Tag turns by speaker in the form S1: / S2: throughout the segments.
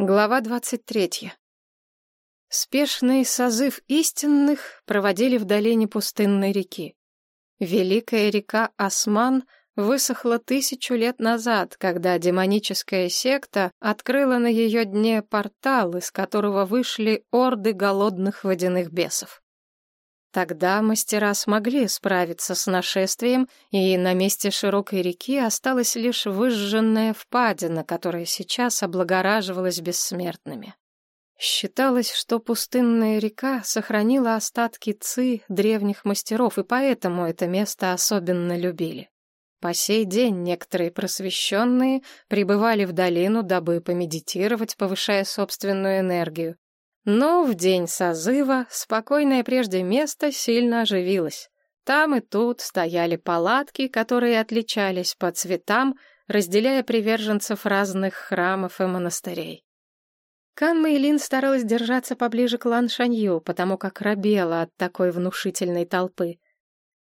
S1: Глава двадцать третья. Спешный созыв истинных проводили в долине пустынной реки. Великая река Осман высохла тысячу лет назад, когда демоническая секта открыла на ее дне портал, из которого вышли орды голодных водяных бесов. Тогда мастера смогли справиться с нашествием, и на месте широкой реки осталась лишь выжженная впадина, которая сейчас облагораживалась бессмертными. Считалось, что пустынная река сохранила остатки ци древних мастеров, и поэтому это место особенно любили. По сей день некоторые просвещенные прибывали в долину, дабы помедитировать, повышая собственную энергию. Но в день созыва спокойное прежде место сильно оживилось. Там и тут стояли палатки, которые отличались по цветам, разделяя приверженцев разных храмов и монастырей. Кан Мэйлин старалась держаться поближе к Лан Шанью, потому как робела от такой внушительной толпы.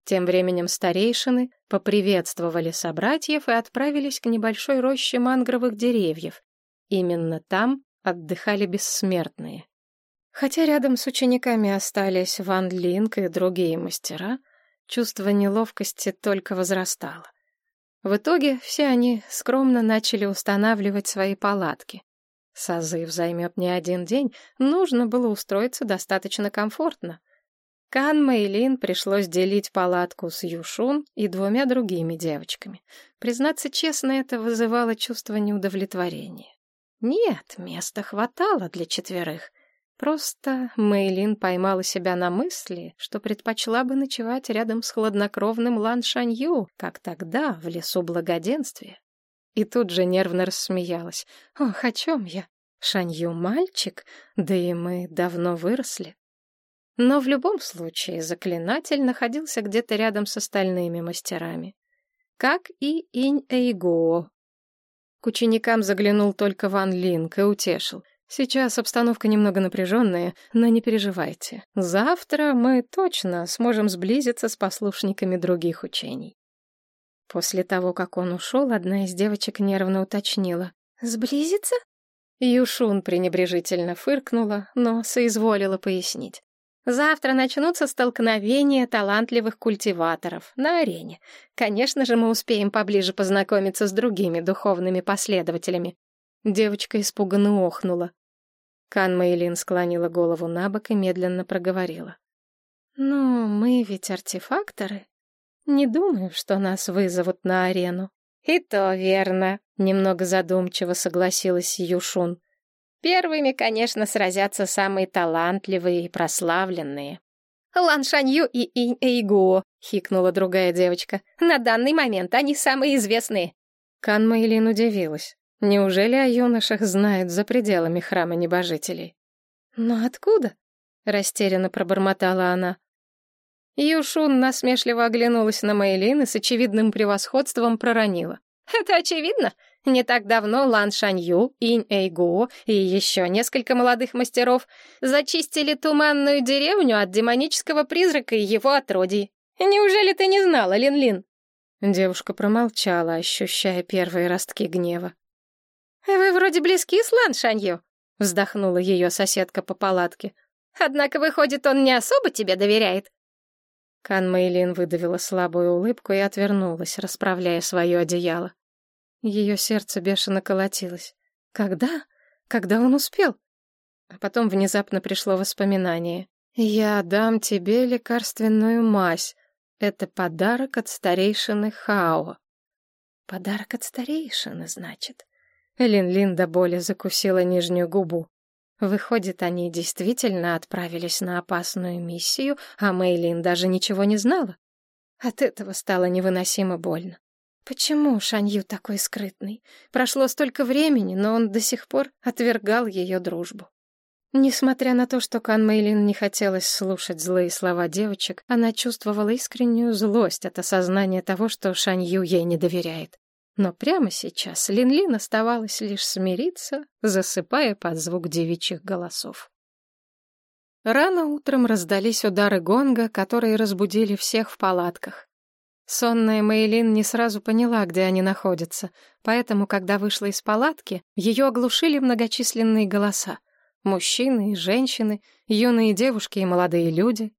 S1: Тем временем старейшины поприветствовали собратьев и отправились к небольшой роще мангровых деревьев. Именно там отдыхали бессмертные. Хотя рядом с учениками остались Ван Линк и другие мастера, чувство неловкости только возрастало. В итоге все они скромно начали устанавливать свои палатки. Созыв займет не один день, нужно было устроиться достаточно комфортно. Кан Мэйлин пришлось делить палатку с Юшун и двумя другими девочками. Признаться честно, это вызывало чувство неудовлетворения. Нет, места хватало для четверых — Просто Мэйлин поймала себя на мысли, что предпочла бы ночевать рядом с хладнокровным Лан Шанью, как тогда, в лесу благоденствия. И тут же нервно рассмеялась. «Ох, о чем я? Шанью мальчик? Да и мы давно выросли». Но в любом случае заклинатель находился где-то рядом с остальными мастерами. Как и Инь Эйго. К ученикам заглянул только Ван Линк и утешил. Сейчас обстановка немного напряженная, но не переживайте. Завтра мы точно сможем сблизиться с послушниками других учений. После того, как он ушел, одна из девочек нервно уточнила. «Сблизиться?» Юшун пренебрежительно фыркнула, но соизволила пояснить. Завтра начнутся столкновения талантливых культиваторов на арене. Конечно же, мы успеем поближе познакомиться с другими духовными последователями. Девочка испуганно охнула. Кан Мэйлин склонила голову на бок и медленно проговорила. «Ну, мы ведь артефакторы. Не думаю, что нас вызовут на арену». «И то верно», — немного задумчиво согласилась Юшун. «Первыми, конечно, сразятся самые талантливые и прославленные». «Лан Шанью и Инь Эйгуо», — хикнула другая девочка. «На данный момент они самые известные». Кан Мэйлин удивилась. Неужели о юношах знают за пределами храма небожителей? «Но откуда?» — растерянно пробормотала она. Юшун насмешливо оглянулась на Мэйлин и с очевидным превосходством проронила. «Это очевидно. Не так давно Лан Шанью, Инь Эйгуо и еще несколько молодых мастеров зачистили туманную деревню от демонического призрака и его отродий. Неужели ты не знала, Лин-Лин?» Девушка промолчала, ощущая первые ростки гнева. «Вы вроде близки с Лан Шанью», — вздохнула ее соседка по палатке. «Однако, выходит, он не особо тебе доверяет». Кан Мэйлин выдавила слабую улыбку и отвернулась, расправляя свое одеяло. Ее сердце бешено колотилось. «Когда? Когда он успел?» А потом внезапно пришло воспоминание. «Я дам тебе лекарственную мазь. Это подарок от старейшины Хао». «Подарок от старейшины, значит?» Лин-Лин до боли закусила нижнюю губу. Выходит, они действительно отправились на опасную миссию, а Мэйлин даже ничего не знала. От этого стало невыносимо больно. Почему Шанью такой скрытный? Прошло столько времени, но он до сих пор отвергал ее дружбу. Несмотря на то, что Кан Мэйлин не хотелось слушать злые слова девочек, она чувствовала искреннюю злость от осознания того, что Шанью ей не доверяет. Но прямо сейчас Лин-Лин оставалось лишь смириться, засыпая под звук девичьих голосов. Рано утром раздались удары гонга, которые разбудили всех в палатках. Сонная Мейлин не сразу поняла, где они находятся, поэтому, когда вышла из палатки, ее оглушили многочисленные голоса. Мужчины и женщины, юные девушки и молодые люди.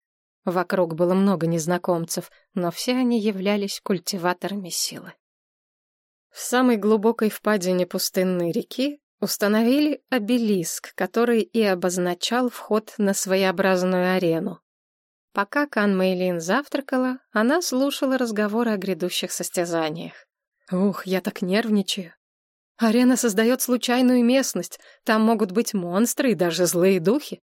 S1: Вокруг было много незнакомцев, но все они являлись культиваторами силы. В самой глубокой впадине пустынной реки установили обелиск, который и обозначал вход на своеобразную арену. Пока Кан Мэйлин завтракала, она слушала разговоры о грядущих состязаниях. «Ух, я так нервничаю. Арена создает случайную местность, там могут быть монстры и даже злые духи.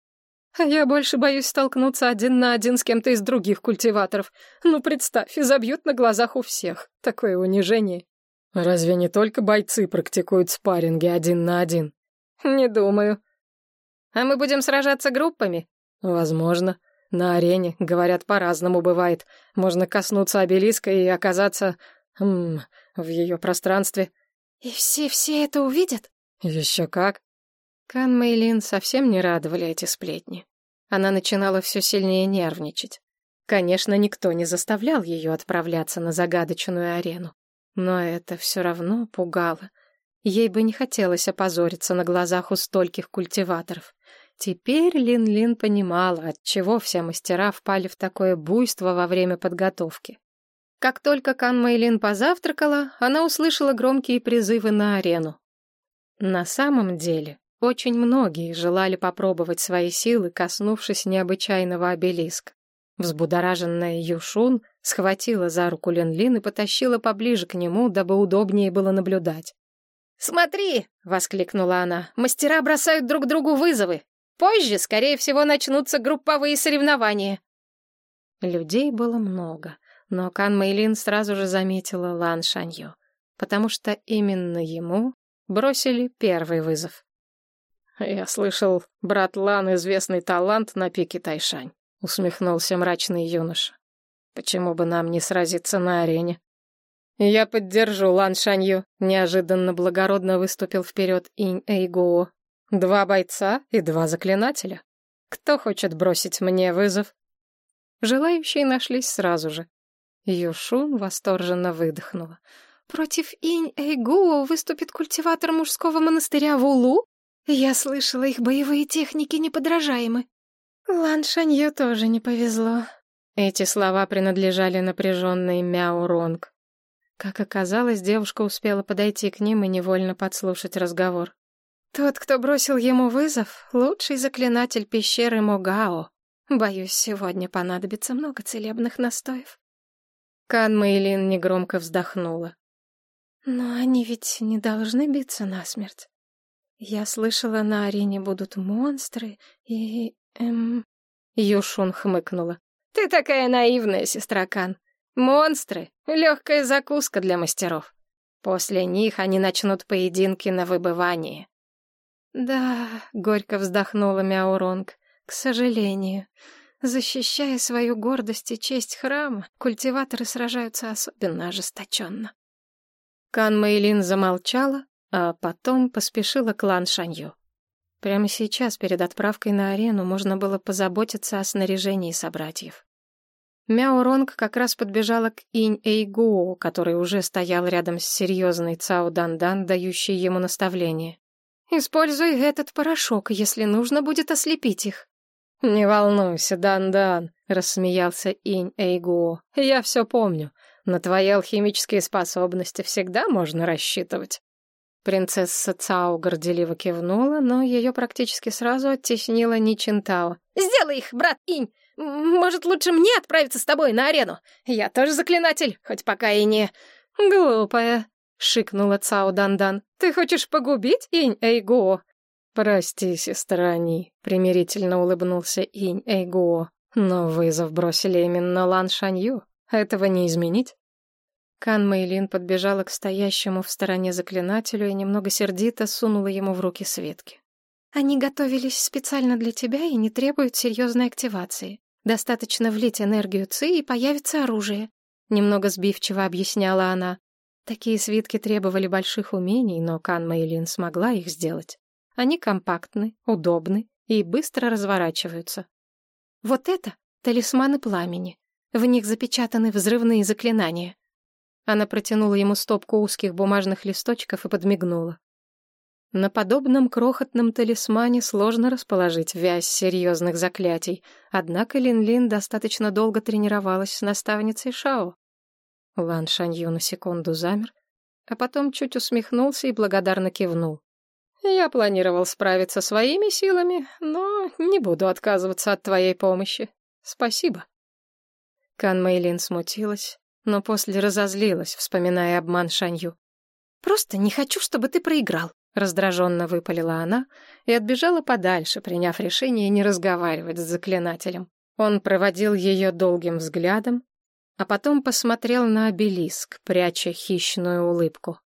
S1: А я больше боюсь столкнуться один на один с кем-то из других культиваторов. Ну, представь, и забьют на глазах у всех. Такое унижение». «Разве не только бойцы практикуют спарринги один на один?» «Не думаю». «А мы будем сражаться группами?» «Возможно». На арене, говорят, по-разному бывает. Можно коснуться обелиска и оказаться... М в ее пространстве.
S2: И все-все это увидят?
S1: Еще как. Кан Мэйлин совсем не радовали эти сплетни. Она начинала все сильнее нервничать. Конечно, никто не заставлял ее отправляться на загадочную арену. Но это все равно пугало. Ей бы не хотелось опозориться на глазах у стольких культиваторов. Теперь Лин-Лин понимала, отчего все мастера впали в такое буйство во время подготовки. Как только Кан Мэйлин позавтракала, она услышала громкие призывы на арену. На самом деле, очень многие желали попробовать свои силы, коснувшись необычайного обелиска. Взбудораженная Юшун схватила за руку Лин-Лин и потащила поближе к нему, дабы удобнее было наблюдать.
S2: «Смотри!» — воскликнула она. «Мастера бросают друг другу вызовы. Позже, скорее всего, начнутся групповые соревнования.
S1: Людей было много, но Кан Мэйлин сразу же заметила Лан Шанью, потому что именно ему бросили первый вызов. «Я слышал, брат Лан — известный талант на пике Тайшань», — усмехнулся мрачный юноша. «Почему бы нам не сразиться на арене?» «Я поддержу Лан Шанью», — неожиданно благородно выступил вперед Инь Эйгуо. Два бойца и два заклинателя. Кто хочет бросить мне вызов? Желающие нашлись сразу же. Юшун восторженно выдохнула.
S2: «Против Инь-Эйгуо выступит культиватор мужского монастыря Вулу? Я слышала, их боевые техники неподражаемы». Лан Шанью тоже не повезло.
S1: Эти слова принадлежали напряженной Мяо Ронг. Как оказалось, девушка успела подойти к ним и невольно подслушать разговор.
S2: Тот, кто бросил ему вызов, лучший заклинатель пещеры Могао. Боюсь, сегодня понадобится много целебных настоев.
S1: Кан Мэйлин негромко вздохнула.
S2: Но они ведь не должны биться насмерть. Я слышала, на арене будут монстры и... эм...
S1: Юшун хмыкнула.
S2: Ты такая наивная, сестра Кан. Монстры — легкая закуска для мастеров. После них они начнут поединки на выбывание.
S1: Да, горько вздохнула Мяуронг. К сожалению, защищая свою гордость и честь храма, культиваторы сражаются особенно ожесточенно. Кан Мэйлин замолчала, а потом поспешила к Лан Шанью. Прямо сейчас, перед отправкой на арену, можно было позаботиться о снаряжении собратьев. Мяо Ронг как раз подбежала к Инь Эйгуо, который уже стоял рядом с серьезной Цао Дандан, дающей ему наставление.
S2: Используй этот порошок, если нужно будет ослепить их.
S1: Не волнуйся, Дан-Дан, рассмеялся Инь Эйгуо. Я все помню. На твои алхимические способности всегда можно рассчитывать. Принцесса Цао горделиво кивнула, но ее практически сразу оттеснила Ни Чинтао.
S2: «Сделай их, брат Инь! Может, лучше мне отправиться с тобой на арену? Я тоже заклинатель, хоть пока и не...»
S1: «Глупая», — шикнула Цао Дандан. «Ты хочешь погубить Инь Эйго?» «Прости, сестра Ани», — примирительно улыбнулся Инь Эйго. «Но вызов бросили именно Лан Шанью. Этого не изменить». Кан Мэйлин подбежала к стоящему в стороне заклинателю и немного сердито сунула ему в руки свитки.
S2: «Они готовились специально для тебя и не требуют серьезной активации. Достаточно влить энергию Ци, и появится оружие», — немного сбивчиво объясняла она.
S1: Такие свитки требовали больших умений, но Кан Мэйлин смогла их сделать. Они компактны, удобны и быстро разворачиваются.
S2: Вот это талисманы пламени. В них запечатаны взрывные заклинания. Она протянула ему стопку узких бумажных листочков и подмигнула. На подобном крохотном талисмане сложно расположить вязь серьезных заклятий, однако Лин-Лин достаточно долго тренировалась с наставницей Шао. Лан Шанью на секунду замер, а потом чуть усмехнулся и благодарно кивнул. «Я планировал справиться своими силами, но не буду отказываться от твоей помощи. Спасибо». Кан Мэйлин смутилась, но после разозлилась, вспоминая обман Шанью. «Просто не хочу, чтобы ты проиграл», Раздраженно выпалила она и отбежала подальше, приняв решение не разговаривать с заклинателем. Он проводил ее долгим взглядом, а потом посмотрел на обелиск, пряча хищную улыбку.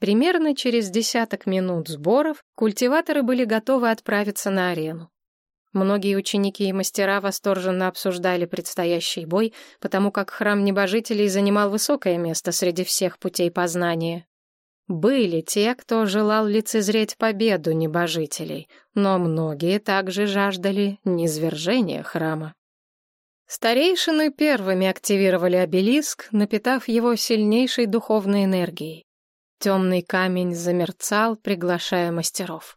S2: Примерно через десяток минут сборов культиваторы были готовы отправиться на арену. Многие ученики и мастера восторженно обсуждали предстоящий бой, потому как храм небожителей занимал высокое место среди всех путей познания. Были те, кто желал лицезреть победу небожителей, но многие также жаждали низвержения храма. Старейшины первыми активировали обелиск, напитав его сильнейшей духовной энергией. Темный камень замерцал, приглашая мастеров.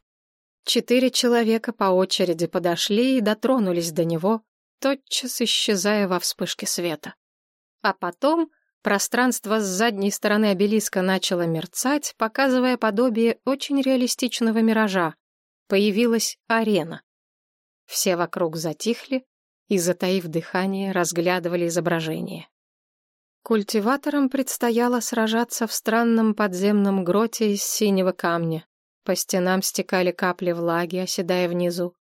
S2: Четыре человека по очереди подошли и дотронулись до него, тотчас исчезая во вспышке света. А потом Пространство с задней стороны обелиска начало мерцать, показывая подобие очень реалистичного миража. Появилась арена. Все вокруг затихли и, затаив дыхание, разглядывали изображение. Культиваторам предстояло сражаться в странном подземном гроте из синего камня. По стенам стекали капли влаги, оседая внизу.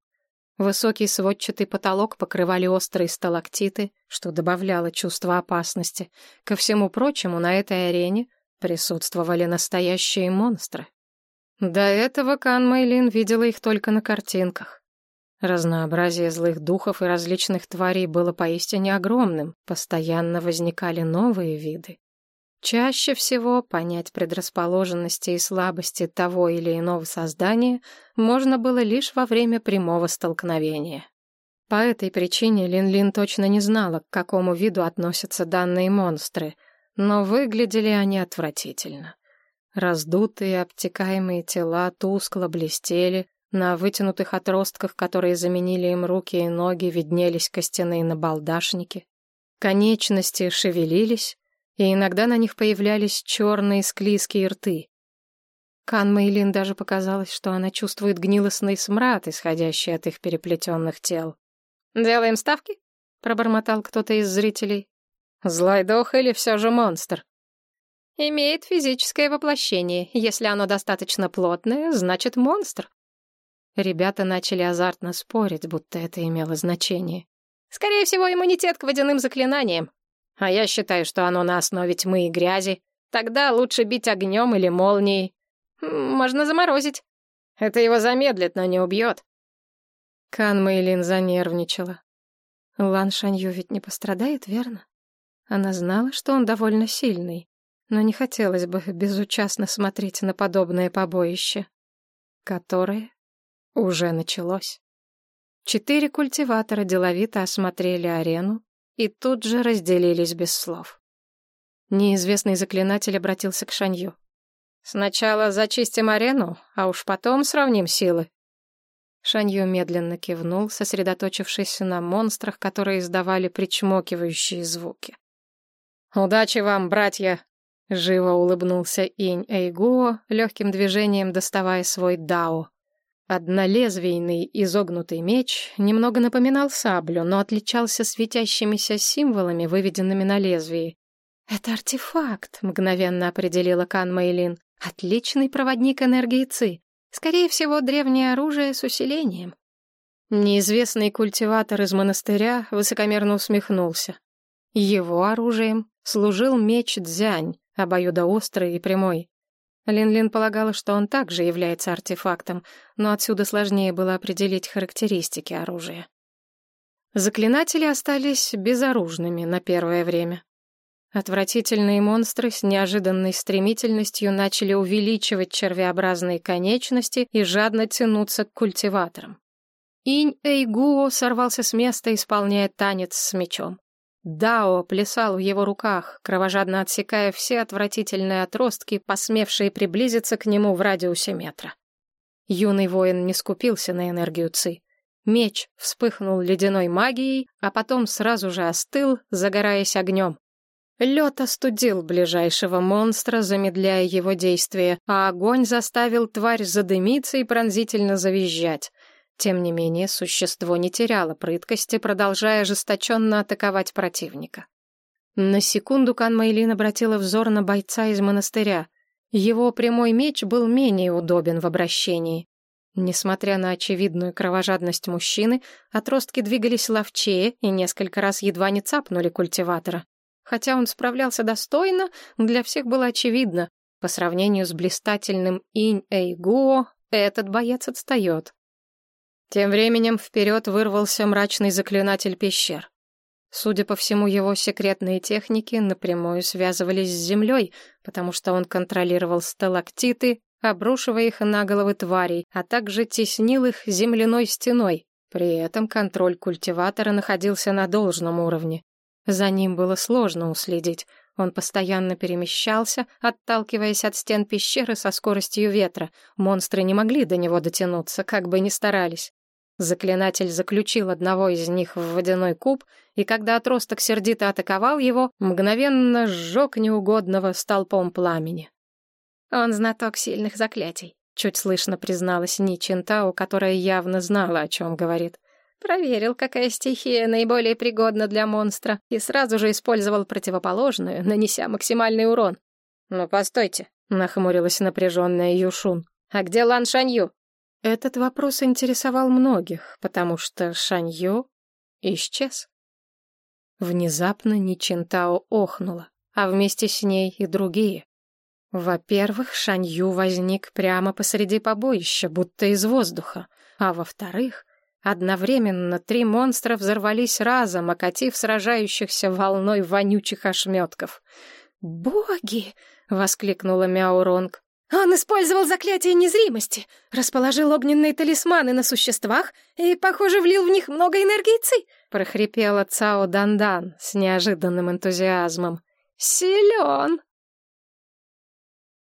S2: Высокий сводчатый потолок покрывали острые сталактиты, что добавляло чувство опасности. Ко всему прочему, на этой арене присутствовали настоящие монстры. До этого Кан Мэйлин видела их только на картинках. Разнообразие злых духов и различных тварей было поистине огромным, постоянно возникали новые виды. Чаще всего понять предрасположенности и слабости того или иного создания можно было лишь во время прямого столкновения. По этой причине Лин-Лин точно не знала, к какому виду относятся данные монстры, но выглядели они отвратительно. Раздутые, обтекаемые тела тускло блестели, на вытянутых отростках, которые заменили им руки и ноги, виднелись костяные набалдашники. Конечности шевелились, и иногда на них появлялись черные склизкие рты. Кан Мэйлин даже показалось, что она чувствует гнилостный смрад, исходящий от их переплетенных тел. «Делаем ставки?» — пробормотал кто-то из зрителей. «Злой дух или все же монстр?» «Имеет физическое воплощение. Если оно достаточно плотное, значит монстр». Ребята начали азартно спорить, будто это имело значение. «Скорее всего, иммунитет к водяным заклинаниям. А я считаю, что оно на основе тьмы и грязи. Тогда лучше бить огнем или молнией. Можно заморозить. Это его замедлит, но не убьет. Кан Мэйлин занервничала. Лан Шанью ведь не пострадает, верно? Она знала, что он довольно сильный, но не хотелось бы безучастно смотреть на подобное побоище, которое уже началось. Четыре культиватора деловито осмотрели арену, и тут же разделились без слов. Неизвестный заклинатель обратился к Шанью. «Сначала зачистим арену, а уж потом сравним силы». Шанью медленно кивнул, сосредоточившись на монстрах, которые издавали причмокивающие звуки. «Удачи вам, братья!» — живо улыбнулся Инь Эйгуо, легким движением доставая свой дао. Однолезвийный изогнутый меч немного напоминал саблю, но отличался светящимися символами, выведенными на лезвии. «Это артефакт», — мгновенно определила Кан Мэйлин. «Отличный проводник энергии Ци. Скорее всего, древнее оружие с усилением». Неизвестный культиватор из монастыря высокомерно усмехнулся. Его оружием служил меч Дзянь, обоюдоострый и прямой. Лин-Лин полагала, что он также является артефактом, но отсюда сложнее было определить характеристики оружия. Заклинатели остались безоружными на первое время. Отвратительные монстры с неожиданной стремительностью начали увеличивать червеобразные конечности и жадно тянуться к культиваторам. Инь Эйгуо сорвался с места, исполняя танец с мечом.
S1: Дао плясал в его руках, кровожадно отсекая все отвратительные отростки, посмевшие приблизиться к нему в радиусе метра. Юный воин не скупился на энергию Ци. Меч вспыхнул ледяной магией, а потом сразу же остыл, загораясь огнем. Лед остудил ближайшего монстра, замедляя его действие, а огонь заставил тварь задымиться и пронзительно завизжать. Тем не менее, существо не теряло прыткости, продолжая ожесточенно атаковать противника. На секунду Кан Мейлин обратила взор на бойца из монастыря. Его прямой меч был менее удобен в обращении. Несмотря на очевидную кровожадность мужчины, отростки двигались ловчее и несколько раз едва не цапнули культиватора. Хотя он справлялся достойно, для всех было очевидно, по сравнению с блистательным Инь-Эйгуо, этот боец отстает. Тем временем вперед вырвался мрачный заклинатель пещер. Судя по всему, его секретные техники напрямую связывались с землей, потому что он контролировал сталактиты, обрушивая их на головы тварей, а также теснил их земляной стеной. При этом контроль культиватора находился на должном уровне. За ним было сложно уследить. Он постоянно перемещался, отталкиваясь от стен пещеры со скоростью ветра. Монстры не могли до него дотянуться, как бы ни старались. Заклинатель заключил одного из них в водяной куб, и когда отросток сердито атаковал его, мгновенно сжег неугодного столпом пламени. Он знаток сильных заклятий, чуть слышно призналась Ни Чинтао, которая явно знала, о чем говорит. Проверил, какая стихия наиболее пригодна для монстра, и сразу же использовал противоположную, нанеся максимальный урон. «Ну, постойте», — нахмурилась напряженная Юшун. «А где Лан Шанью?» Этот вопрос интересовал многих, потому что Шанью исчез. Внезапно Ничентао охнула, а вместе с ней и другие. Во-первых, Шанью возник прямо посреди побоища, будто из воздуха, а во-вторых, одновременно три монстра взорвались разом, окатив сражающихся волной вонючих ошметков. «Боги!» — воскликнула Мяуронг. Он использовал заклятие незримости, расположил огненные талисманы на существах и, похоже, влил в них много энергии ци, прохрипела Цао Дандан с неожиданным энтузиазмом. Силен!